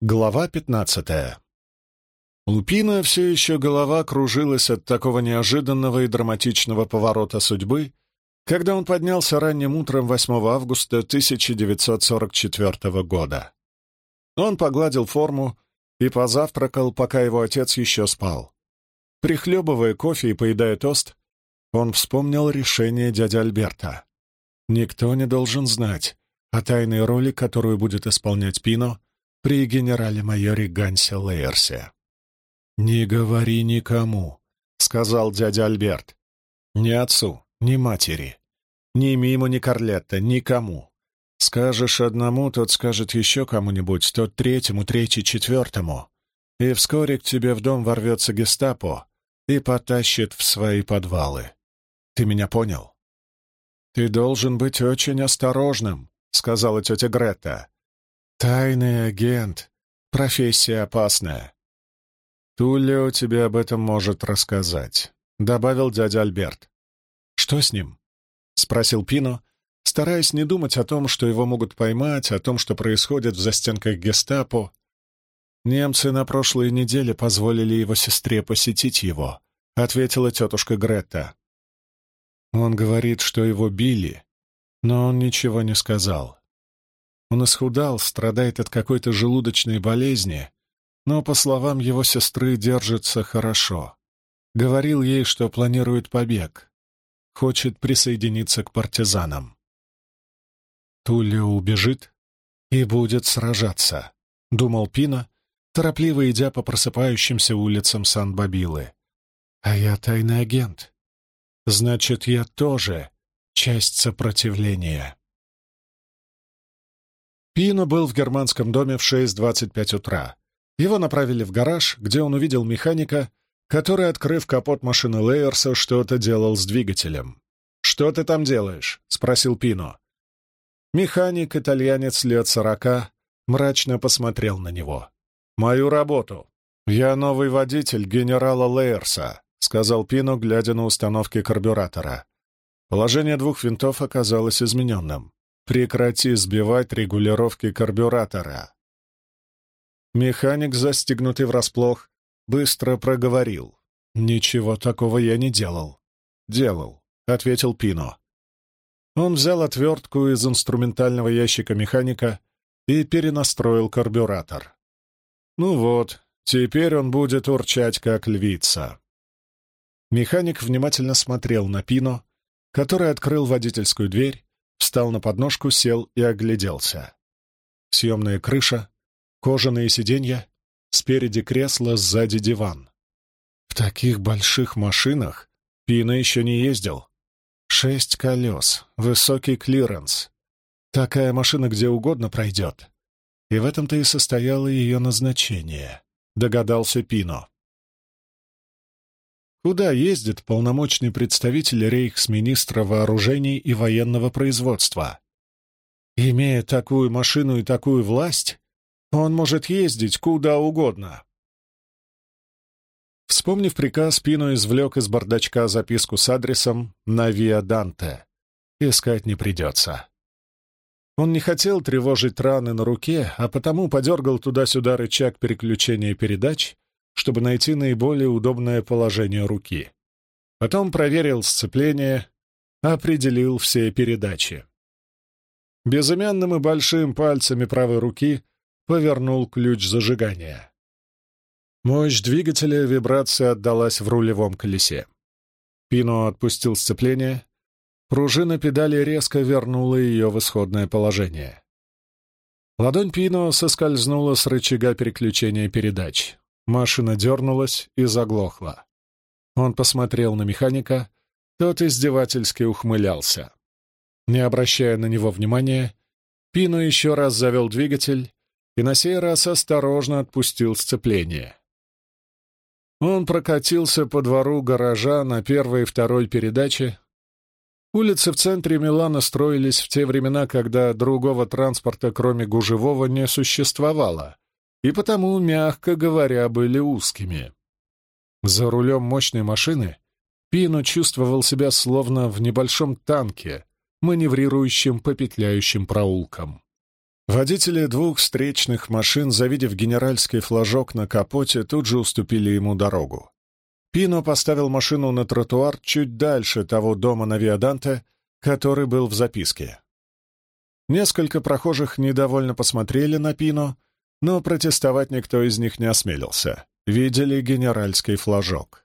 Глава пятнадцатая. У Пина все еще голова кружилась от такого неожиданного и драматичного поворота судьбы, когда он поднялся ранним утром 8 августа 1944 года. Он погладил форму и позавтракал, пока его отец еще спал. Прихлебывая кофе и поедая тост, он вспомнил решение дяди Альберта. Никто не должен знать о тайной роли, которую будет исполнять Пино, при генерале-майоре Гансе Лейерсе. «Не говори никому», — сказал дядя Альберт. «Ни отцу, ни матери, ни Мимо, ни Карлетта, никому. Скажешь одному, тот скажет еще кому-нибудь, тот третьему, третий, четвертому. И вскоре к тебе в дом ворвется гестапо и потащит в свои подвалы. Ты меня понял?» «Ты должен быть очень осторожным», — сказала тетя Гретта. «Тайный агент. Профессия опасная». «Тулио тебе об этом может рассказать», — добавил дядя Альберт. «Что с ним?» — спросил Пино, стараясь не думать о том, что его могут поймать, о том, что происходит в застенках гестапо. «Немцы на прошлой неделе позволили его сестре посетить его», — ответила тетушка Гретта. «Он говорит, что его били, но он ничего не сказал. Он исхудал, страдает от какой-то желудочной болезни, но, по словам его сестры, держится хорошо. Говорил ей, что планирует побег. Хочет присоединиться к партизанам. Тулио убежит и будет сражаться, — думал Пина, торопливо идя по просыпающимся улицам Сан-Бабилы. А я тайный агент. Значит, я тоже часть сопротивления. Пино был в германском доме в 6.25 утра. Его направили в гараж, где он увидел механика, который, открыв капот машины Лейерса, что-то делал с двигателем. «Что ты там делаешь?» — спросил Пино. Механик, итальянец лет сорока, мрачно посмотрел на него. «Мою работу. Я новый водитель генерала Лейерса», — сказал Пино, глядя на установки карбюратора. Положение двух винтов оказалось измененным. Прекрати сбивать регулировки карбюратора. Механик, застегнутый врасплох, быстро проговорил. «Ничего такого я не делал». «Делал», — ответил Пино. Он взял отвертку из инструментального ящика механика и перенастроил карбюратор. Ну вот, теперь он будет урчать, как львица. Механик внимательно смотрел на Пино, который открыл водительскую дверь Встал на подножку, сел и огляделся. Съемная крыша, кожаные сиденья, спереди кресло, сзади диван. В таких больших машинах Пино еще не ездил. Шесть колес, высокий клиренс. Такая машина где угодно пройдет. И в этом-то и состояло ее назначение, догадался Пино. Куда ездит полномочный представитель рейхсминистра вооружений и военного производства? Имея такую машину и такую власть, он может ездить куда угодно. Вспомнив приказ, Пино извлек из бардачка записку с адресом на Виа Данте. Искать не придется. Он не хотел тревожить раны на руке, а потому подергал туда-сюда рычаг переключения передач чтобы найти наиболее удобное положение руки. Потом проверил сцепление, определил все передачи. Безымянным и большим пальцами правой руки повернул ключ зажигания. Мощь двигателя вибрации отдалась в рулевом колесе. Пино отпустил сцепление. Пружина педали резко вернула ее в исходное положение. Ладонь Пино соскользнула с рычага переключения передач. Машина дернулась и заглохла. Он посмотрел на механика, тот издевательски ухмылялся. Не обращая на него внимания, Пино еще раз завел двигатель и на сей раз осторожно отпустил сцепление. Он прокатился по двору гаража на первой и второй передаче. Улицы в центре Милана строились в те времена, когда другого транспорта, кроме гужевого, не существовало, и потому, мягко говоря, были узкими. За рулем мощной машины Пино чувствовал себя словно в небольшом танке, маневрирующем по петляющим проулкам. Водители двух встречных машин, завидев генеральский флажок на капоте, тут же уступили ему дорогу. Пино поставил машину на тротуар чуть дальше того дома на Виаданте, который был в записке. Несколько прохожих недовольно посмотрели на Пино, но протестовать никто из них не осмелился. Видели генеральский флажок.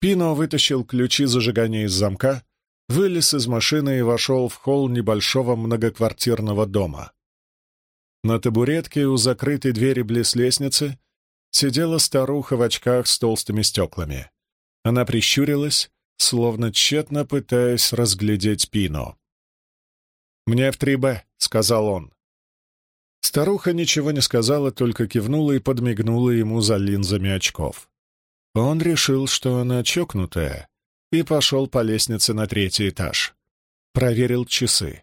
Пино вытащил ключи зажигания из замка, вылез из машины и вошел в холл небольшого многоквартирного дома. На табуретке у закрытой двери близ лестницы сидела старуха в очках с толстыми стеклами. Она прищурилась, словно тщетно пытаясь разглядеть Пино. «Мне в 3Б», — сказал он. Старуха ничего не сказала, только кивнула и подмигнула ему за линзами очков. Он решил, что она чокнутая, и пошел по лестнице на третий этаж. Проверил часы.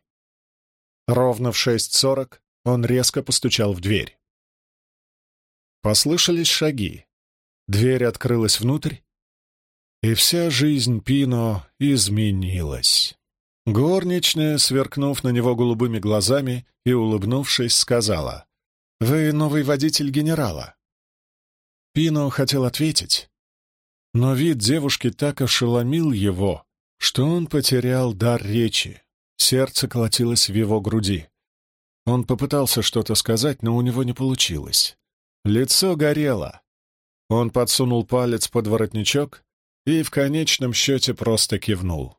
Ровно в 6.40 он резко постучал в дверь. Послышались шаги. Дверь открылась внутрь, и вся жизнь Пино изменилась. Горничная, сверкнув на него голубыми глазами и улыбнувшись, сказала, «Вы новый водитель генерала». Пино хотел ответить, но вид девушки так ошеломил его, что он потерял дар речи. Сердце колотилось в его груди. Он попытался что-то сказать, но у него не получилось. Лицо горело. Он подсунул палец под воротничок и в конечном счете просто кивнул.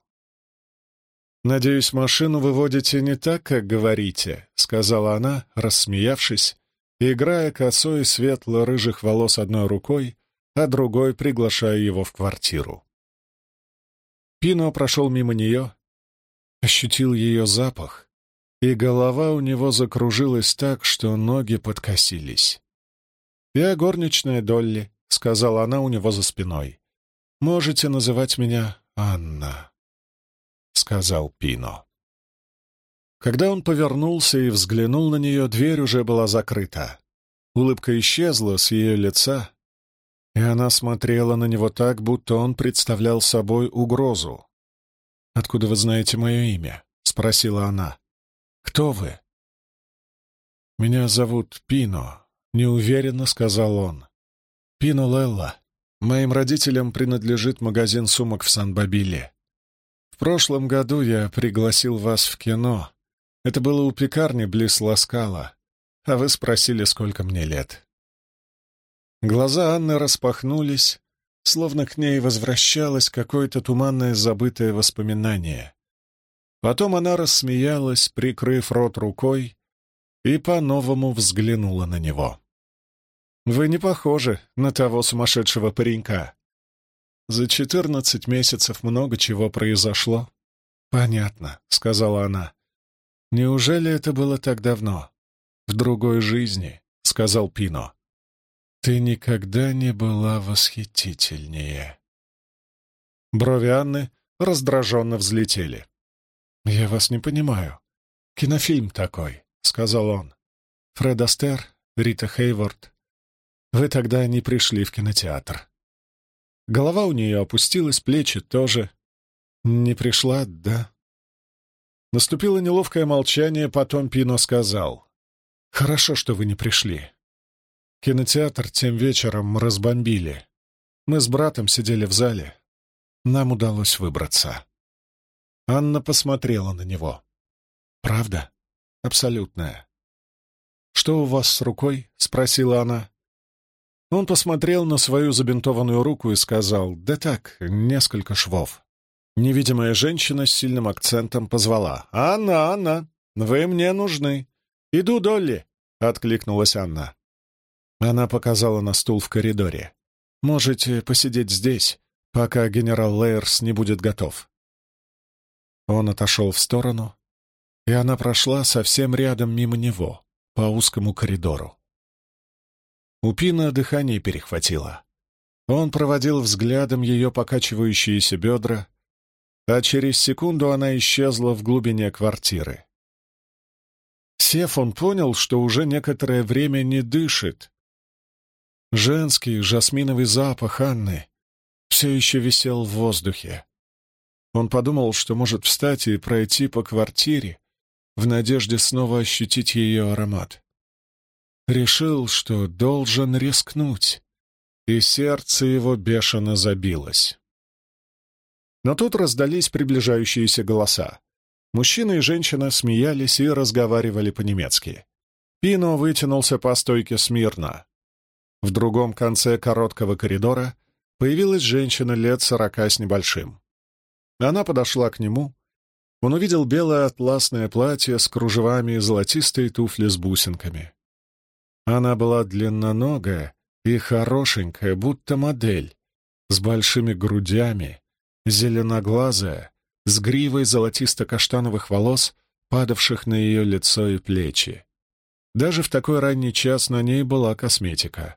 «Надеюсь, машину выводите не так, как говорите», — сказала она, рассмеявшись, играя косой светло-рыжих волос одной рукой, а другой приглашая его в квартиру. Пино прошел мимо нее, ощутил ее запах, и голова у него закружилась так, что ноги подкосились. «Я горничная Долли», — сказала она у него за спиной. «Можете называть меня Анна». — сказал Пино. Когда он повернулся и взглянул на нее, дверь уже была закрыта. Улыбка исчезла с ее лица, и она смотрела на него так, будто он представлял собой угрозу. «Откуда вы знаете мое имя?» — спросила она. «Кто вы?» «Меня зовут Пино», — неуверенно сказал он. «Пино Лелла. Моим родителям принадлежит магазин сумок в Сан-Бабиле. В прошлом году я пригласил вас в кино. Это было у пекарни близ Ласкала, а вы спросили, сколько мне лет. Глаза Анны распахнулись, словно к ней возвращалось какое-то туманное забытое воспоминание. Потом она рассмеялась, прикрыв рот рукой, и по-новому взглянула на него. «Вы не похожи на того сумасшедшего паренька. За четырнадцать месяцев много чего произошло. Понятно, сказала она. Неужели это было так давно? В другой жизни, сказал Пино. Ты никогда не была восхитительнее. Брови Анны раздраженно взлетели. «Я вас не понимаю. Кинофильм такой», — сказал он. «Фред Астер, Рита Хейворд. Вы тогда не пришли в кинотеатр. Голова у нее опустилась, плечи тоже. Не пришла, да? Наступило неловкое молчание, потом Пино сказал. «Хорошо, что вы не пришли. Кинотеатр тем вечером разбомбили. Мы с братом сидели в зале. Нам удалось выбраться». Анна посмотрела на него. «Правда? Абсолютная». «Что у вас с рукой?» — спросила она. Он посмотрел на свою забинтованную руку и сказал, «Да так, несколько швов». Невидимая женщина с сильным акцентом позвала, «Анна, Анна, вы мне нужны». «Иду, Долли», — откликнулась Анна. Она показала на стул в коридоре. «Можете посидеть здесь, пока генерал Лейерс не будет готов». Он отошел в сторону, и она прошла совсем рядом мимо него, по узкому коридору. У Пина дыхание перехватило. Он проводил взглядом ее покачивающиеся бедра, а через секунду она исчезла в глубине квартиры. Сев, он понял, что уже некоторое время не дышит. Женский жасминовый запах Анны все еще висел в воздухе. Он подумал, что может встать и пройти по квартире, в надежде снова ощутить ее аромат. Решил, что должен рискнуть, и сердце его бешено забилось. Но тут раздались приближающиеся голоса. Мужчина и женщина смеялись и разговаривали по-немецки. Пино вытянулся по стойке смирно. В другом конце короткого коридора появилась женщина лет сорока с небольшим. Она подошла к нему. Он увидел белое атласное платье с кружевами и золотистые туфли с бусинками. Она была длинноногая и хорошенькая, будто модель, с большими грудями, зеленоглазая, с гривой золотисто-каштановых волос, падавших на ее лицо и плечи. Даже в такой ранний час на ней была косметика.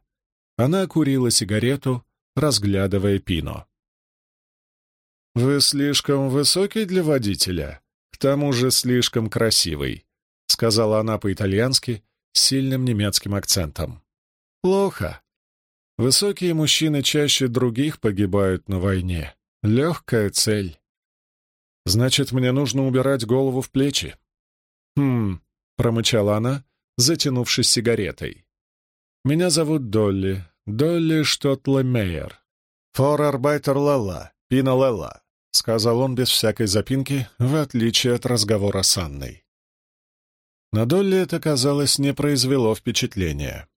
Она курила сигарету, разглядывая Пино. «Вы слишком высокий для водителя, к тому же слишком красивый», — сказала она по-итальянски сильным немецким акцентом. «Плохо. Высокие мужчины чаще других погибают на войне. Легкая цель. Значит, мне нужно убирать голову в плечи. «Хм», — промычала она, затянувшись сигаретой. «Меня зовут Долли, Долли Штотле Мейер. Форарбайтер Лелла, Пина Лелла», — сказал он без всякой запинки, в отличие от разговора с Анной. На Долли это, казалось, не произвело впечатления.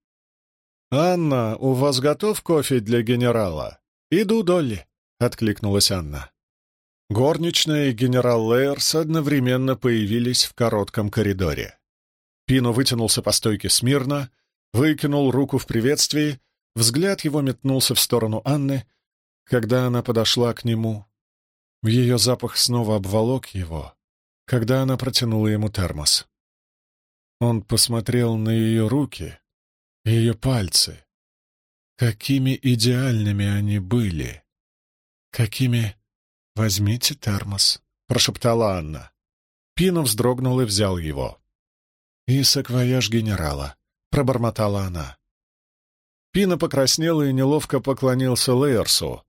«Анна, у вас готов кофе для генерала?» «Иду, Долли», — откликнулась Анна. Горничная и генерал Лейерс одновременно появились в коротком коридоре. Пино вытянулся по стойке смирно, выкинул руку в приветствии, взгляд его метнулся в сторону Анны, когда она подошла к нему. Ее запах снова обволок его, когда она протянула ему термос. Он посмотрел на ее руки, ее пальцы. Какими идеальными они были! Какими «Возьмите термос», — прошептала Анна. Пино вздрогнул и взял его. «И саквояж генерала», — пробормотала она. Пино покраснел и неловко поклонился Лейерсу.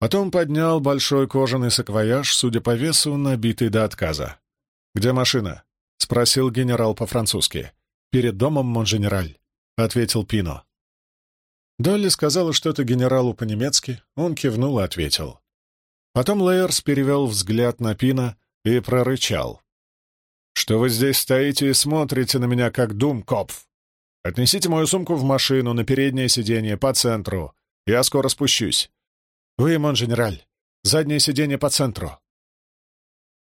Потом поднял большой кожаный саквояж, судя по весу, набитый до отказа. «Где машина?» — спросил генерал по-французски. «Перед домом, Монженераль», — ответил Пино. Долли сказала что-то генералу по-немецки, он кивнул и ответил. Потом Лейерс перевел взгляд на Пина и прорычал. «Что вы здесь стоите и смотрите на меня, как думкопф? Отнесите мою сумку в машину на переднее сиденье по центру. Я скоро спущусь. Вы, монженераль, заднее сиденье по центру».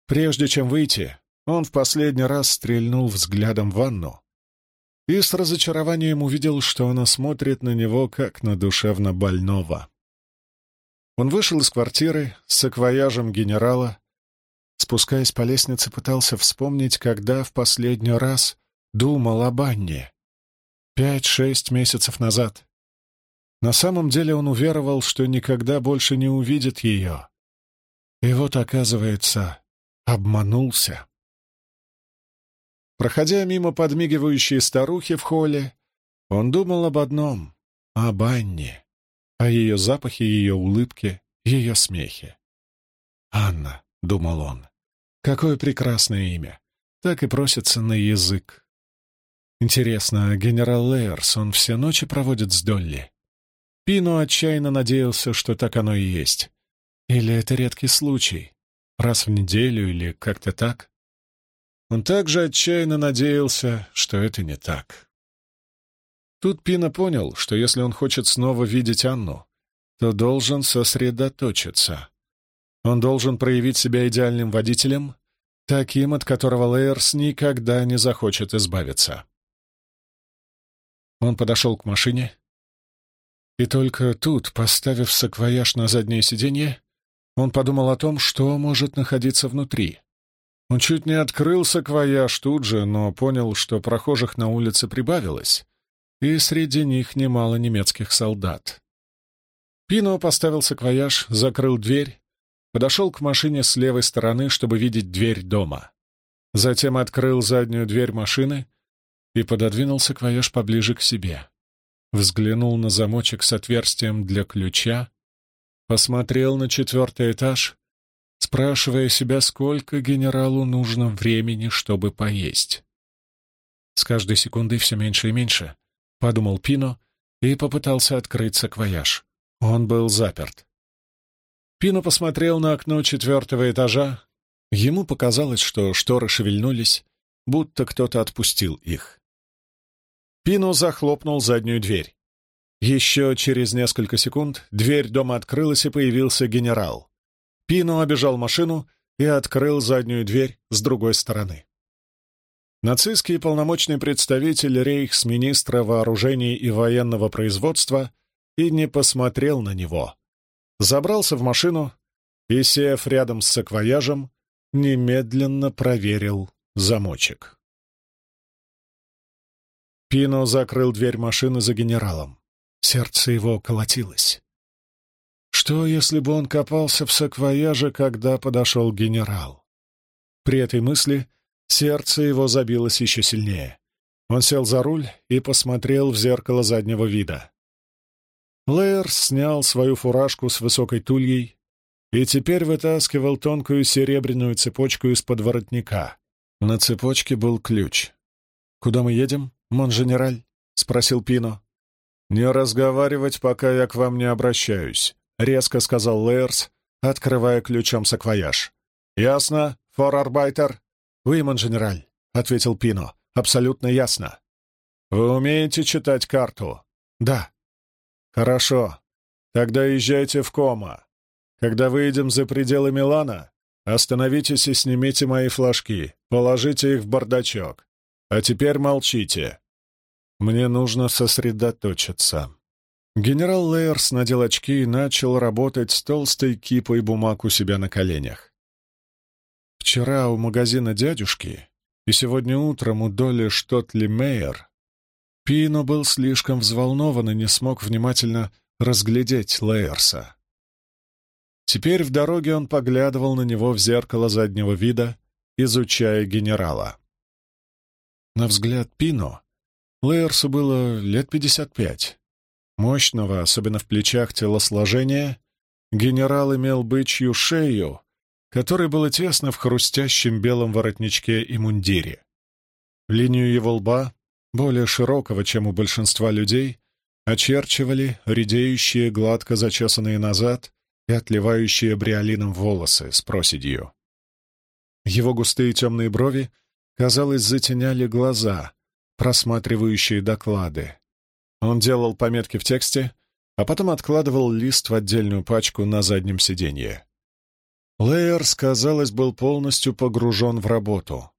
Прежде чем выйти, он в последний раз стрельнул взглядом в ванну и с разочарованием увидел, что она смотрит на него, как на душевно больного. Он вышел из квартиры с саквояжем генерала. Спускаясь по лестнице, пытался вспомнить, когда в последний раз думал об Анне. Пять-шесть месяцев назад. На самом деле он уверовал, что никогда больше не увидит ее. И вот, оказывается, обманулся. Проходя мимо подмигивающей старухи в холле, он думал об одном — об Анне о ее запахе, ее улыбке, ее смехе. «Анна», — думал он, — «какое прекрасное имя! Так и просится на язык». Интересно, а генерал Лейерс, он все ночи проводит с Долли? Пино отчаянно надеялся, что так оно и есть. Или это редкий случай, раз в неделю или как-то так? Он также отчаянно надеялся, что это не так. Тут Пина понял, что если он хочет снова видеть Анну, то должен сосредоточиться. Он должен проявить себя идеальным водителем, таким, от которого Лейерс никогда не захочет избавиться. Он подошел к машине, и только тут, поставив саквояж на заднее сиденье, он подумал о том, что может находиться внутри. Он чуть не открыл саквояж тут же, но понял, что прохожих на улице прибавилось, и среди них немало немецких солдат. Пино поставил саквояж, закрыл дверь, подошел к машине с левой стороны, чтобы видеть дверь дома. Затем открыл заднюю дверь машины и пододвинул саквояж поближе к себе. Взглянул на замочек с отверстием для ключа, посмотрел на четвертый этаж спрашивая себя, сколько генералу нужно времени, чтобы поесть. С каждой секундой все меньше и меньше, — подумал Пино и попытался открыть саквояж. Он был заперт. Пино посмотрел на окно четвертого этажа. Ему показалось, что шторы шевельнулись, будто кто-то отпустил их. Пино захлопнул заднюю дверь. Еще через несколько секунд дверь дома открылась, и появился генерал. Пино обежал машину и открыл заднюю дверь с другой стороны. Нацистский полномочный представитель рейхсминистра вооружений и военного производства и не посмотрел на него. Забрался в машину и, сев рядом с саквояжем, немедленно проверил замочек. Пино закрыл дверь машины за генералом. Сердце его колотилось. Что, если бы он копался в саквояже, когда подошел генерал? При этой мысли сердце его забилось еще сильнее. Он сел за руль и посмотрел в зеркало заднего вида. Лэйр снял свою фуражку с высокой тульей и теперь вытаскивал тонкую серебряную цепочку из-под воротника. На цепочке был ключ. «Куда мы едем, монженераль?» — спросил Пино. «Не разговаривать, пока я к вам не обращаюсь», — резко сказал Лейерс, открывая ключом саквояж. «Ясно, форарбайтер?» «Вы, монженераль», — ответил Пино. «Абсолютно ясно». «Вы умеете читать карту?» «Да». «Хорошо. Тогда езжайте в Кома. Когда выйдем за пределы Милана, остановитесь и снимите мои флажки, положите их в бардачок. А теперь молчите. Мне нужно сосредоточиться». Генерал Лейерс надел очки и начал работать с толстой кипой бумаг у себя на коленях. Вчера у магазина дядюшки и сегодня утром у Доли Штотли Мейер Пино был слишком взволнован и не смог внимательно разглядеть Лейерса. Теперь в дороге он поглядывал на него в зеркало заднего вида, изучая генерала. На взгляд Пино Лейерсу было лет пятьдесят пять. Мощного, особенно в плечах телосложения, генерал имел бычью шею, которой было тесно в хрустящем белом воротничке и мундире. Линию его лба, более широкого, чем у большинства людей, очерчивали редеющие, гладко зачесанные назад и отливающие бриолином волосы с проседью. Его густые темные брови казалось, затеняли глаза, просматривающие доклады. Он делал пометки в тексте, а потом откладывал лист в отдельную пачку на заднем сиденье. Лейерс, казалось, был полностью погружен в работу.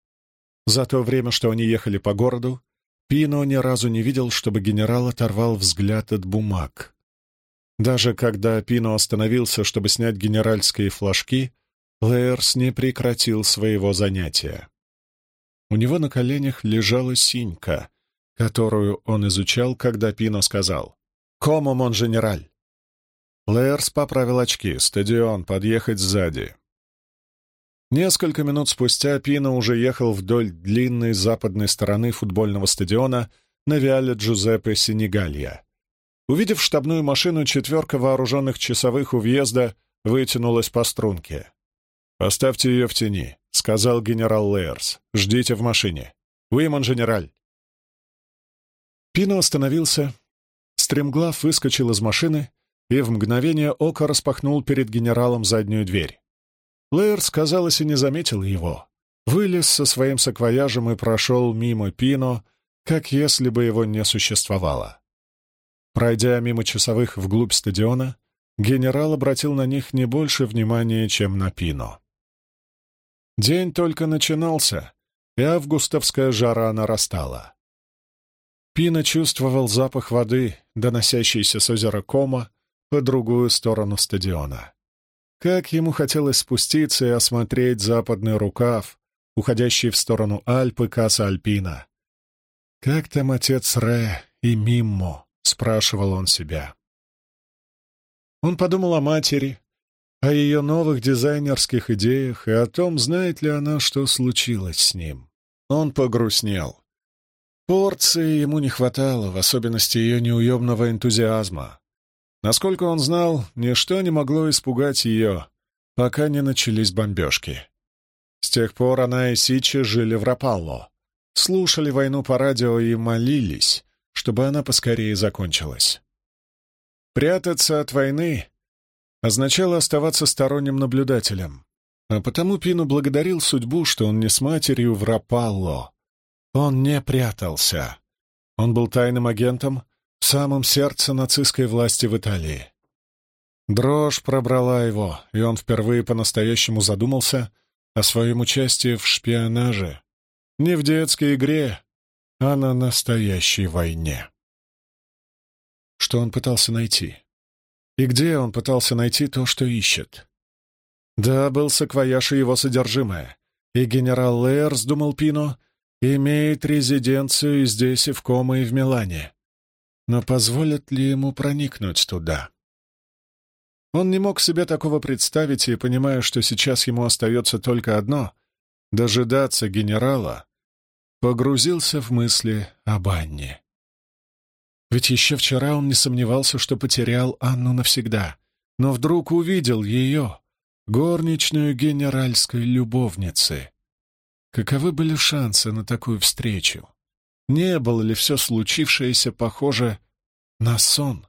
За то время, что они ехали по городу, Пино ни разу не видел, чтобы генерал оторвал взгляд от бумаг. Даже когда Пино остановился, чтобы снять генеральские флажки, Лейерс не прекратил своего занятия. У него на коленях лежала синька, которую он изучал, когда Пино сказал «Комо, мон генераль!». Лэрс поправил очки, стадион, подъехать сзади. Несколько минут спустя Пино уже ехал вдоль длинной западной стороны футбольного стадиона на Виале Джузеппе Сенегалья. Увидев штабную машину, четверка вооруженных часовых у въезда вытянулась по струнке. «Поставьте ее в тени», — сказал генерал Лейерс. «Ждите в машине. Уимон, генераль!» Пино остановился. Стремглав выскочил из машины и в мгновение ока распахнул перед генералом заднюю дверь. Лейерс, казалось, и не заметил его. Вылез со своим саквояжем и прошел мимо Пино, как если бы его не существовало. Пройдя мимо часовых вглубь стадиона, генерал обратил на них не больше внимания, чем на Пино. День только начинался, и августовская жара нарастала. Пина чувствовал запах воды, доносящийся с озера Кома, по другую сторону стадиона. Как ему хотелось спуститься и осмотреть западный рукав, уходящий в сторону Альпы Каса Альпина. «Как там отец Ре и Миммо?» — спрашивал он себя. Он подумал о матери, о ее новых дизайнерских идеях и о том, знает ли она, что случилось с ним. Он погрустнел. Порции ему не хватало, в особенности ее неуемного энтузиазма. Насколько он знал, ничто не могло испугать ее, пока не начались бомбежки. С тех пор она и Сичи жили в Рапалло, слушали войну по радио и молились, чтобы она поскорее закончилась. Прятаться от войны означало оставаться сторонним наблюдателем, а потому Пину благодарил судьбу, что он не с матерью в Рапалло. Он не прятался. Он был тайным агентом в самом сердце нацистской власти в Италии. Дрожь пробрала его, и он впервые по-настоящему задумался о своем участии в шпионаже. Не в детской игре, а на настоящей войне. Что он пытался найти? И где он пытался найти то, что ищет? Да, был саквояж и его содержимое. И генерал Лейерс, думал Пино, имеет резиденцию и здесь, и в Комо, и в Милане. Но позволят ли ему проникнуть туда? Он не мог себе такого представить и, понимая, что сейчас ему остается только одно — дожидаться генерала, погрузился в мысли об Анне. Ведь еще вчера он не сомневался, что потерял Анну навсегда, но вдруг увидел ее, горничную генеральской любовницы. Каковы были шансы на такую встречу? Не было ли все случившееся похоже на сон?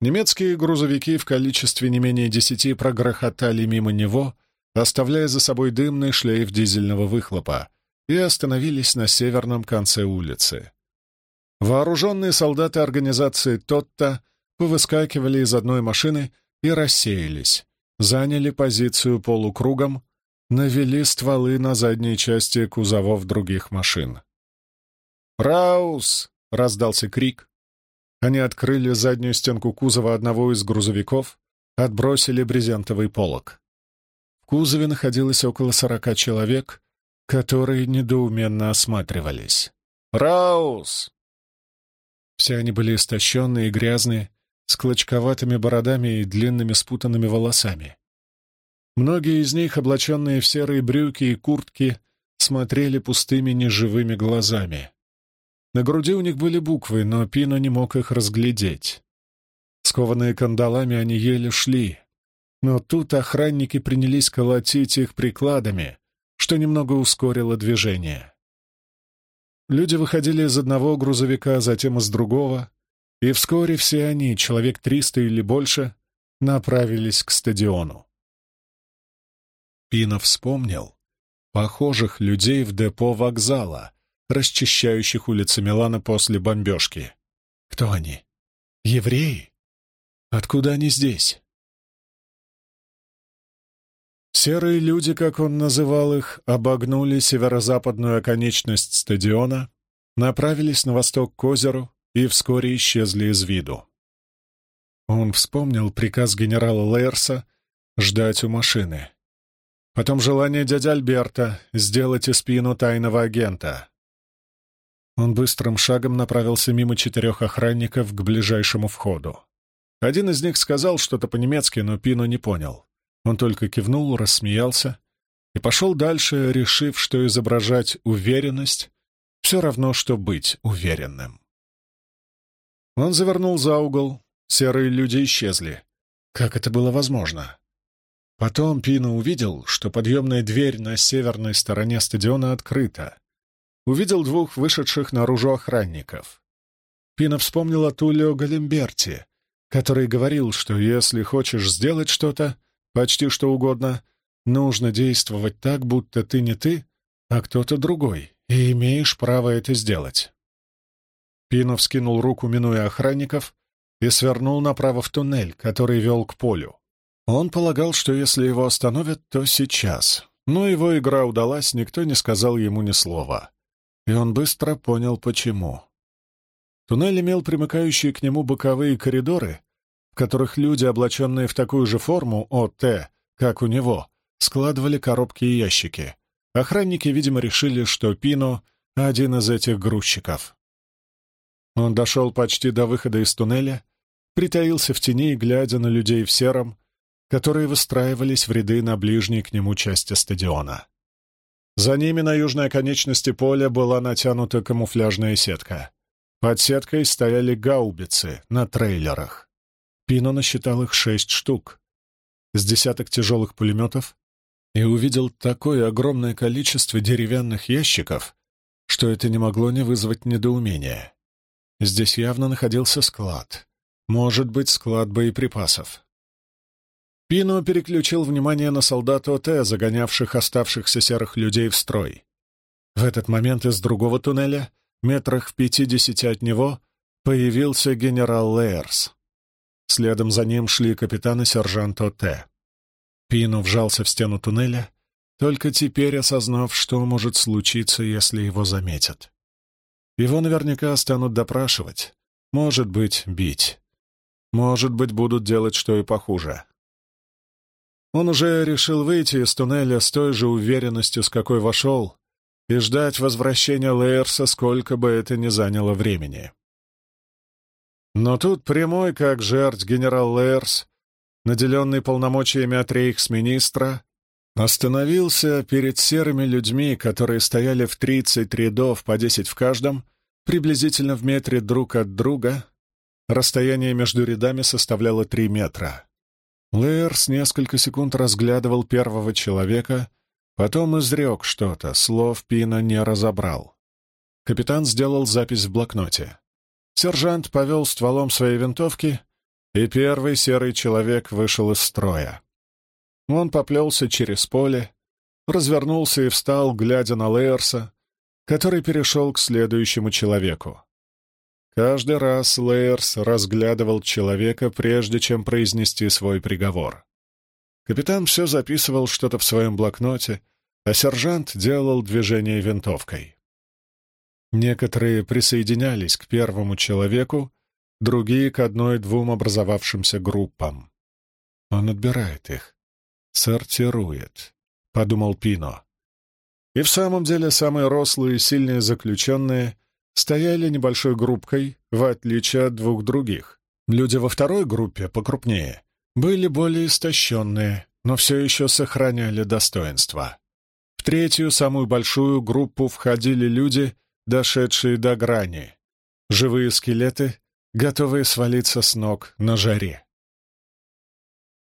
Немецкие грузовики в количестве не менее десяти прогрохотали мимо него, оставляя за собой дымный шлейф дизельного выхлопа, и остановились на северном конце улицы. Вооруженные солдаты организации «Тотта» повыскакивали из одной машины и рассеялись, заняли позицию полукругом, навели стволы на задней части кузовов других машин. «Раус!» — раздался крик. Они открыли заднюю стенку кузова одного из грузовиков, отбросили брезентовый полог. В кузове находилось около сорока человек, которые недоуменно осматривались. «Раус!» Все они были истощенные и грязные, с клочковатыми бородами и длинными спутанными волосами. Многие из них, облаченные в серые брюки и куртки, смотрели пустыми неживыми глазами. На груди у них были буквы, но Пино не мог их разглядеть. Скованные кандалами они еле шли, но тут охранники принялись колотить их прикладами, что немного ускорило движение. Люди выходили из одного грузовика, затем из другого, и вскоре все они, человек триста или больше, направились к стадиону. Пинов вспомнил похожих людей в депо вокзала, расчищающих улицы Милана после бомбежки. Кто они? Евреи? Откуда они здесь? Серые люди, как он называл их, обогнули северо-западную оконечность стадиона, направились на восток к озеру и вскоре исчезли из виду. Он вспомнил приказ генерала Лейерса ждать у машины. Потом желание дяди Альберта сделать из спину тайного агента. Он быстрым шагом направился мимо четырех охранников к ближайшему входу. Один из них сказал что-то по-немецки, но Пино не понял. Он только кивнул, рассмеялся и пошел дальше, решив, что изображать уверенность все равно, что быть уверенным. Он завернул за угол, серые люди исчезли. Как это было возможно? Потом Пино увидел, что подъемная дверь на северной стороне стадиона открыта. Увидел двух вышедших наружу охранников. Пино вспомнил о Тулио Галимберти, который говорил, что если хочешь сделать что-то, почти что угодно, нужно действовать так, будто ты не ты, а кто-то другой, и имеешь право это сделать. Пинов скинул руку, минуя охранников, и свернул направо в туннель, который вел к полю. Он полагал, что если его остановят, то сейчас. Но его игра удалась, никто не сказал ему ни слова. И он быстро понял, почему. Туннель имел примыкающие к нему боковые коридоры, в которых люди, облаченные в такую же форму ОТ, как у него, складывали коробки и ящики. Охранники, видимо, решили, что Пино — один из этих грузчиков. Он дошел почти до выхода из туннеля, притаился в тени, глядя на людей в сером, которые выстраивались в ряды на ближней к нему части стадиона. За ними на южной оконечности поля была натянута камуфляжная сетка. Под сеткой стояли гаубицы на трейлерах. Пино насчитал их шесть штук. с десяток тяжелых пулеметов и увидел такое огромное количество деревянных ящиков, что это не могло не вызвать недоумения. Здесь явно находился склад. Может быть, склад боеприпасов. Пино переключил внимание на солдат ОТ, загонявших оставшихся серых людей в строй. В этот момент из другого туннеля, метрах в пятидесяти от него, появился генерал Лейерс. Следом за ним шли капитан и сержант ОТ. Пино вжался в стену туннеля, только теперь осознав, что может случиться, если его заметят. Его наверняка станут допрашивать, может быть, бить. Может быть, будут делать что и похуже. Он уже решил выйти из туннеля с той же уверенностью, с какой вошел, и ждать возвращения Лейерса, сколько бы это ни заняло времени. Но тут прямой, как жертв генерал Лейерс, наделенный полномочиями от рейхсминистра, остановился перед серыми людьми, которые стояли в тридцать рядов по десять в каждом, приблизительно в метре друг от друга. Расстояние между рядами составляло три метра. Лейерс несколько секунд разглядывал первого человека, потом изрек что-то, слов Пина не разобрал. Капитан сделал запись в блокноте. Сержант повел стволом своей винтовки, и первый серый человек вышел из строя. Он поплелся через поле, развернулся и встал, глядя на Лейерса, который перешел к следующему человеку. Каждый раз Лейерс разглядывал человека, прежде чем произнести свой приговор. Капитан все записывал что-то в своем блокноте, а сержант делал движение винтовкой. Некоторые присоединялись к первому человеку, другие — к одной-двум образовавшимся группам. Он отбирает их, сортирует, — подумал Пино. И в самом деле самые рослые и сильные заключенные стояли небольшой группкой, в отличие от двух других. Люди во второй группе, покрупнее, были более истощенные, но все еще сохраняли достоинство. В третью, самую большую группу входили люди, дошедшие до грани. Живые скелеты, готовые свалиться с ног на жаре.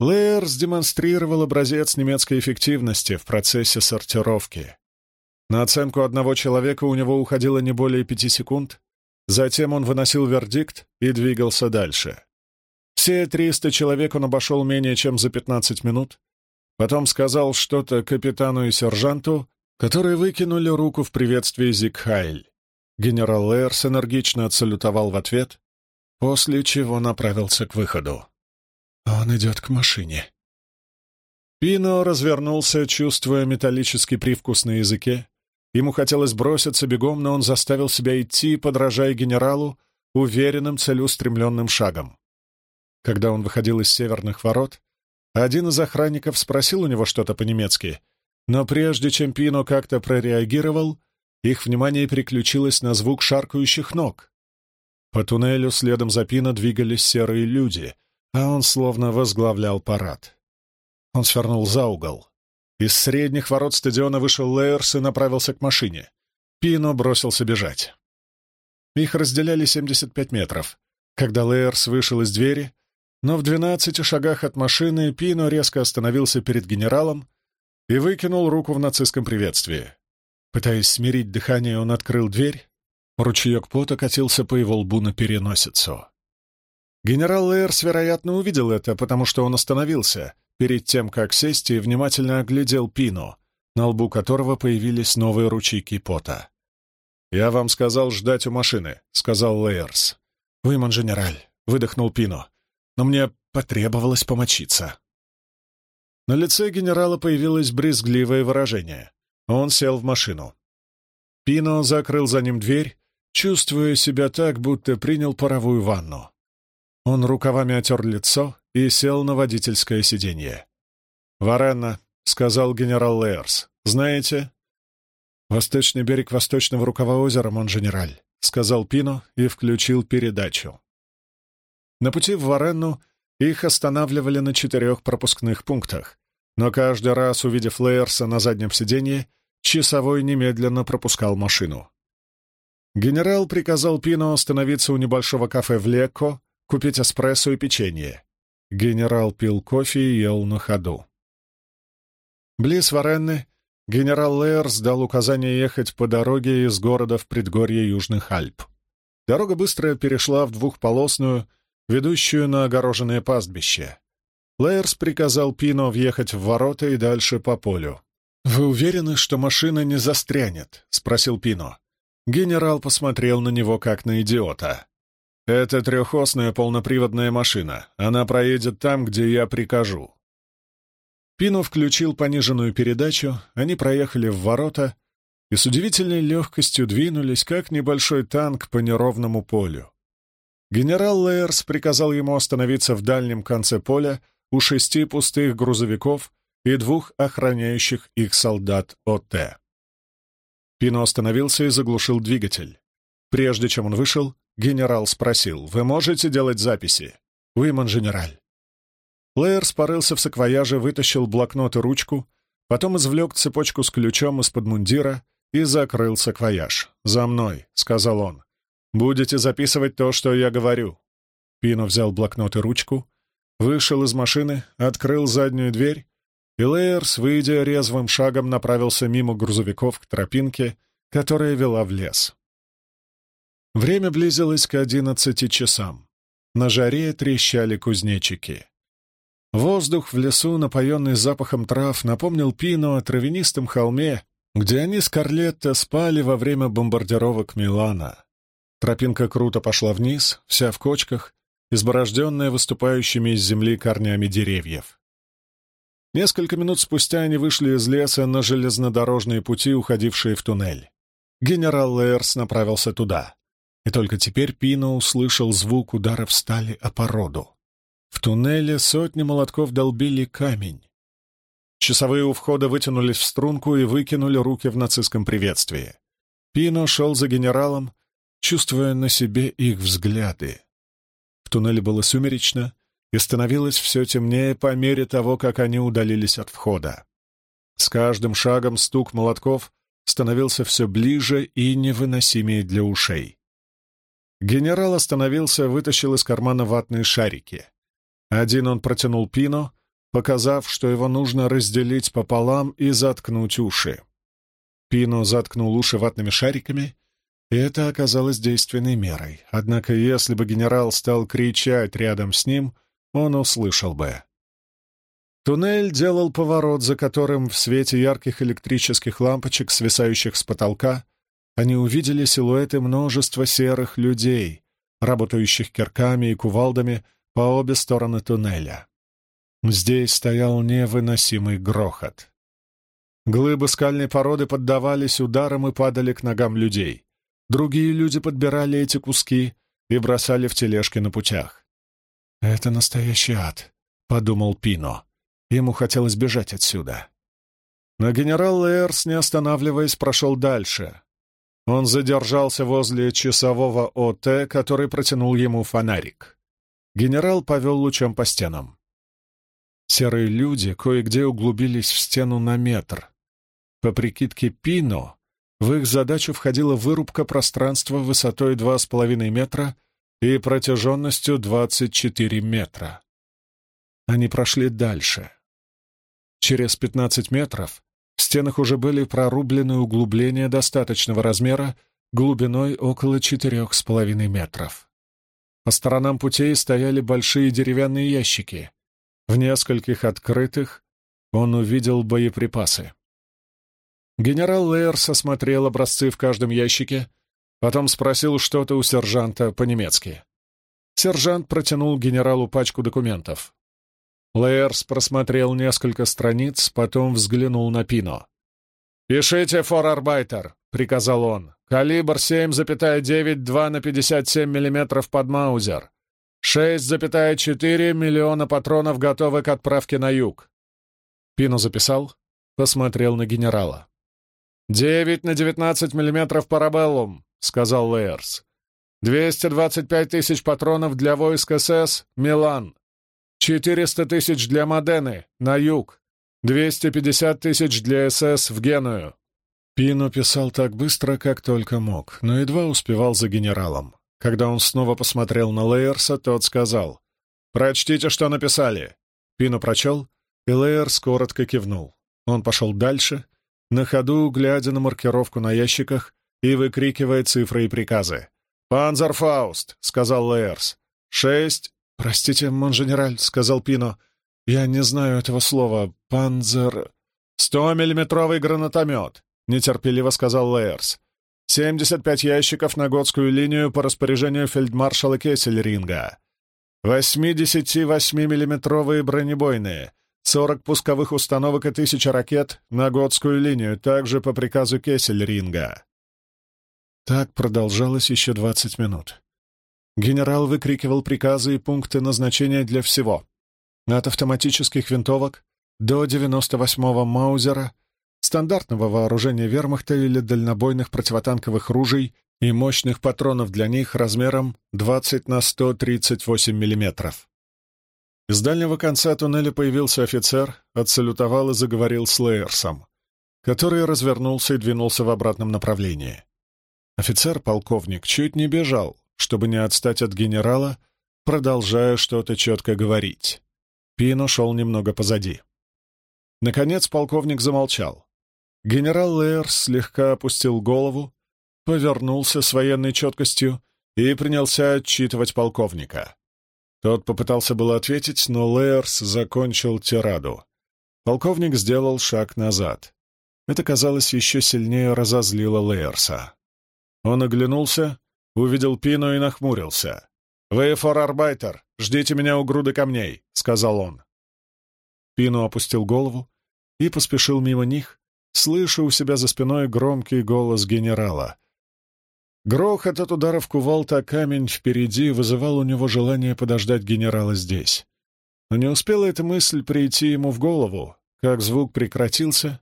Лейерс демонстрировал образец немецкой эффективности в процессе сортировки. На оценку одного человека у него уходило не более пяти секунд, затем он выносил вердикт и двигался дальше. Все триста человек он обошел менее чем за пятнадцать минут, потом сказал что-то капитану и сержанту, которые выкинули руку в приветствии Зигхайль. Генерал Лейерс энергично отсалютовал в ответ, после чего направился к выходу. «Он идет к машине». Пино развернулся, чувствуя металлический привкус на языке, Ему хотелось броситься бегом, но он заставил себя идти, подражая генералу, уверенным целеустремленным шагом. Когда он выходил из северных ворот, один из охранников спросил у него что-то по-немецки, но прежде чем Пино как-то прореагировал, их внимание переключилось на звук шаркающих ног. По туннелю следом за Пино двигались серые люди, а он словно возглавлял парад. Он свернул за угол. Из средних ворот стадиона вышел Лейерс и направился к машине. Пино бросился бежать. Их разделяли 75 метров. Когда Лейерс вышел из двери, но в 12 шагах от машины Пино резко остановился перед генералом и выкинул руку в нацистском приветствии. Пытаясь смирить дыхание, он открыл дверь. Ручеек пота катился по его лбу на переносицу. Генерал Лейерс, вероятно, увидел это, потому что он остановился, перед тем, как сесть, и внимательно оглядел Пину, на лбу которого появились новые ручейки пота. «Я вам сказал ждать у машины», — сказал Лейерс. «Вы, монженераль», — выдохнул Пино, — «но мне потребовалось помочиться». На лице генерала появилось брезгливое выражение. Он сел в машину. Пино закрыл за ним дверь, чувствуя себя так, будто принял паровую ванну. Он рукавами отер лицо и сел на водительское сиденье. «Варенна», — сказал генерал Лейерс, — «знаете?» «Восточный берег восточного рукава озера, Монженераль», — сказал Пино и включил передачу. На пути в Варенну их останавливали на четырех пропускных пунктах, но каждый раз, увидев Лейерса на заднем сиденье, часовой немедленно пропускал машину. Генерал приказал Пино остановиться у небольшого кафе в Лекко, купить эспрессо и печенье. Генерал пил кофе и ел на ходу. Близ Варенны генерал Лейерс дал указание ехать по дороге из города в предгорье Южных Альп. Дорога быстро перешла в двухполосную, ведущую на огороженное пастбище. Лейерс приказал Пино въехать в ворота и дальше по полю. «Вы уверены, что машина не застрянет?» — спросил Пино. Генерал посмотрел на него как на идиота. «Это трехосная полноприводная машина. Она проедет там, где я прикажу». Пино включил пониженную передачу, они проехали в ворота и с удивительной легкостью двинулись, как небольшой танк по неровному полю. Генерал Лейерс приказал ему остановиться в дальнем конце поля у шести пустых грузовиков и двух охраняющих их солдат ОТ. Пино остановился и заглушил двигатель. Прежде чем он вышел, генерал спросил, «Вы можете делать записи?» «Уимон, генераль». Лейер спорылся в саквояже, вытащил блокнот и ручку, потом извлек цепочку с ключом из-под мундира и закрыл саквояж. «За мной», — сказал он. «Будете записывать то, что я говорю». Пино взял блокнот и ручку, вышел из машины, открыл заднюю дверь и Лейерс, выйдя резвым шагом, направился мимо грузовиков к тропинке, которая вела в лес. Время близилось к одиннадцати часам. На жаре трещали кузнечики. Воздух в лесу, напоенный запахом трав, напомнил Пино о травянистом холме, где они с Карлетто спали во время бомбардировок Милана. Тропинка круто пошла вниз, вся в кочках, изборожденная выступающими из земли корнями деревьев. Несколько минут спустя они вышли из леса на железнодорожные пути, уходившие в туннель. Генерал Лейерс направился туда. И только теперь Пино услышал звук ударов стали о породу. В туннеле сотни молотков долбили камень. Часовые у входа вытянулись в струнку и выкинули руки в нацистском приветствии. Пино шел за генералом, чувствуя на себе их взгляды. В туннеле было сумеречно, и становилось все темнее по мере того, как они удалились от входа. С каждым шагом стук молотков становился все ближе и невыносимее для ушей. Генерал остановился, вытащил из кармана ватные шарики. Один он протянул Пино, показав, что его нужно разделить пополам и заткнуть уши. Пино заткнул уши ватными шариками, и это оказалось действенной мерой. Однако если бы генерал стал кричать рядом с ним — он услышал бы. Туннель делал поворот, за которым в свете ярких электрических лампочек, свисающих с потолка, они увидели силуэты множества серых людей, работающих кирками и кувалдами по обе стороны туннеля. Здесь стоял невыносимый грохот. Глыбы скальной породы поддавались ударам и падали к ногам людей. Другие люди подбирали эти куски и бросали в тележки на путях. «Это настоящий ад», — подумал Пино. Ему хотелось бежать отсюда. Но генерал Лэрс, не останавливаясь, прошел дальше. Он задержался возле часового ОТ, который протянул ему фонарик. Генерал повел лучом по стенам. Серые люди кое-где углубились в стену на метр. По прикидке Пино, в их задачу входила вырубка пространства высотой 2,5 метра — и протяженностью 24 метра. Они прошли дальше. Через 15 метров в стенах уже были прорублены углубления достаточного размера, глубиной около 4,5 метров. По сторонам путей стояли большие деревянные ящики. В нескольких открытых он увидел боеприпасы. Генерал Лейерс осмотрел образцы в каждом ящике Потом спросил что-то у сержанта по-немецки. Сержант протянул генералу пачку документов. Лейерс просмотрел несколько страниц, потом взглянул на Пино. «Пишите, форарбайтер», — приказал он. «Калибр 7,9 на 57 мм под Маузер. 6,4 миллиона патронов готовы к отправке на юг». Пино записал, посмотрел на генерала. «Девять на девятнадцать миллиметров парабеллум», — сказал Лейерс. «Двести двадцать пять тысяч патронов для войск СС — Милан. Четыреста тысяч для Модены, на юг. Двести пятьдесят тысяч для СС в Геную». Пино писал так быстро, как только мог, но едва успевал за генералом. Когда он снова посмотрел на Лейерса, тот сказал, «Прочтите, что написали!» Пино прочел, и Лейерс коротко кивнул. Он пошел дальше, на ходу, глядя на маркировку на ящиках и выкрикивая цифры и приказы. «Панзерфауст!» — сказал Лейерс. «Шесть...» «Простите, монженераль», — сказал Пино. «Я не знаю этого слова. Панзер...» «Сто-миллиметровый гранатомет», — нетерпеливо сказал Лейерс. «Семьдесят пять ящиков на готскую линию по распоряжению фельдмаршала Кессельринга. Восьмидесяти восьмимиллиметровые бронебойные, сорок пусковых установок и тысяча ракет на готскую линию, также по приказу Кессельринга». Так продолжалось еще двадцать минут. Генерал выкрикивал приказы и пункты назначения для всего. От автоматических винтовок до 98-го Маузера, стандартного вооружения вермахта или дальнобойных противотанковых ружей и мощных патронов для них размером 20 на 138 мм. Из дальнего конца туннеля появился офицер, отсалютовал и заговорил с Лейерсом, который развернулся и двинулся в обратном направлении. Офицер-полковник чуть не бежал, чтобы не отстать от генерала, продолжая что-то четко говорить. Пино шел немного позади. Наконец полковник замолчал. Генерал Лейерс слегка опустил голову, повернулся с военной четкостью и принялся отчитывать полковника. Тот попытался было ответить, но Лейерс закончил тираду. Полковник сделал шаг назад. Это, казалось, еще сильнее разозлило Лейерса. Он оглянулся, увидел Пину и нахмурился. «Вы форарбайтер, ждите меня у груды камней», — сказал он. Пину опустил голову и поспешил мимо них, слыша у себя за спиной громкий голос генерала. Грохот от ударов кувалта камень впереди вызывал у него желание подождать генерала здесь. Но не успела эта мысль прийти ему в голову, как звук прекратился.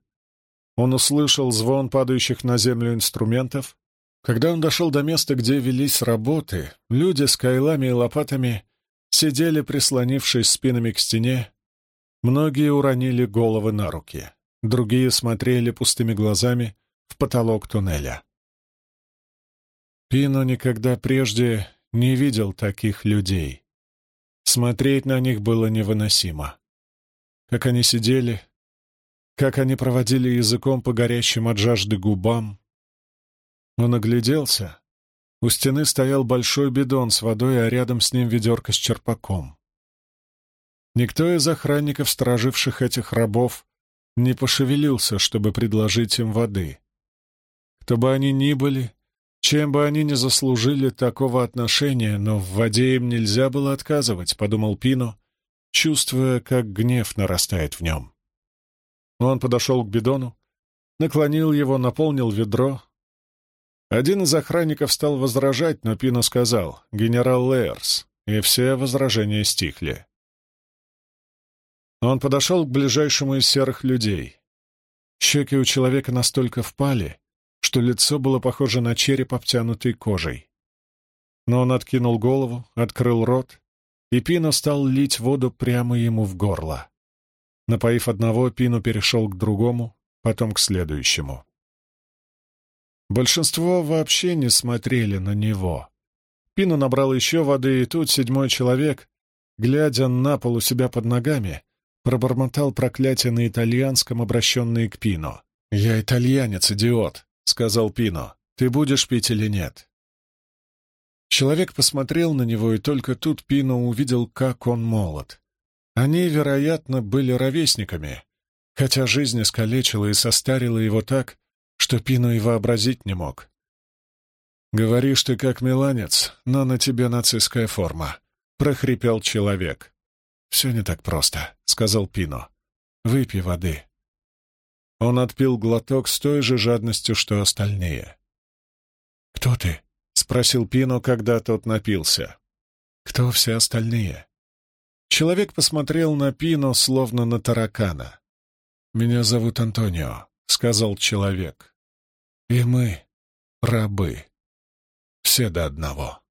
Он услышал звон падающих на землю инструментов, когда он дошел до места, где велись работы, люди с кайлами и лопатами сидели, прислонившись спинами к стене. Многие уронили головы на руки, другие смотрели пустыми глазами в потолок туннеля. Пино никогда прежде не видел таких людей. Смотреть на них было невыносимо. Как они сидели, как они проводили языком по горящим от жажды губам, он огляделся. У стены стоял большой бидон с водой, а рядом с ним ведерко с черпаком. Никто из охранников, стороживших этих рабов, не пошевелился, чтобы предложить им воды. Кто бы они ни были, чем бы они ни заслужили такого отношения, но в воде им нельзя было отказывать, — подумал Пино, чувствуя, как гнев нарастает в нем. Он подошел к бидону, наклонил его, наполнил ведро, один из охранников стал возражать, но Пино сказал «Генерал Лейерс», и все возражения стихли. Он подошел к ближайшему из серых людей. Щеки у человека настолько впали, что лицо было похоже на череп, обтянутый кожей. Но он откинул голову, открыл рот, и Пино стал лить воду прямо ему в горло. Напоив одного, Пино перешел к другому, потом к следующему. Большинство вообще не смотрели на него. Пину набрал еще воды, и тут седьмой человек, глядя на пол у себя под ногами, пробормотал проклятие на итальянском, обращенные к Пино. «Я итальянец, идиот», — сказал Пино. «Ты будешь пить или нет?» Человек посмотрел на него, и только тут Пино увидел, как он молод. Они, вероятно, были ровесниками, хотя жизнь искалечила и состарила его так, что Пину и вообразить не мог. «Говоришь ты как миланец, но на тебе нацистская форма», — прохрипел человек. «Все не так просто», — сказал Пино. «Выпей воды». Он отпил глоток с той же жадностью, что остальные. «Кто ты?» — спросил Пино, когда тот напился. «Кто все остальные?» Человек посмотрел на Пино, словно на таракана. «Меня зовут Антонио», — сказал человек. И мы — рабы. Все до одного.